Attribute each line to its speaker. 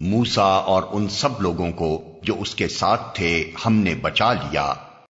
Speaker 1: موسا اور ان سب لوگوں کو جو اس کے ساتھ تھے، ہم نے بچا لیا۔